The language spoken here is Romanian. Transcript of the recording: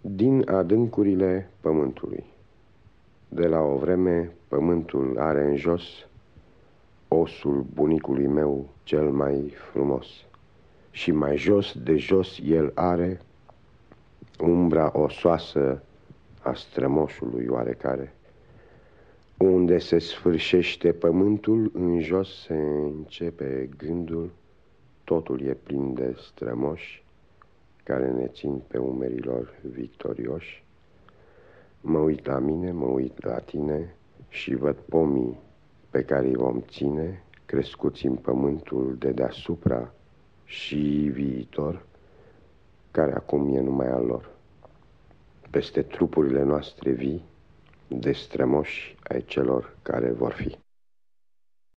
Din adâncurile pământului. De la o vreme pământul are în jos Osul bunicului meu cel mai frumos. Și mai jos de jos el are Umbra osoasă a strămoșului oarecare. Unde se sfârșește pământul, în jos se începe gândul Totul e plin de strămoși care ne țin pe umerilor victorioși. Mă uit la mine, mă uit la tine și văd pomii pe care îi vom ține, crescuți în pământul de deasupra și viitor, care acum e numai al lor. Peste trupurile noastre vii, de strămoși ai celor care vor fi.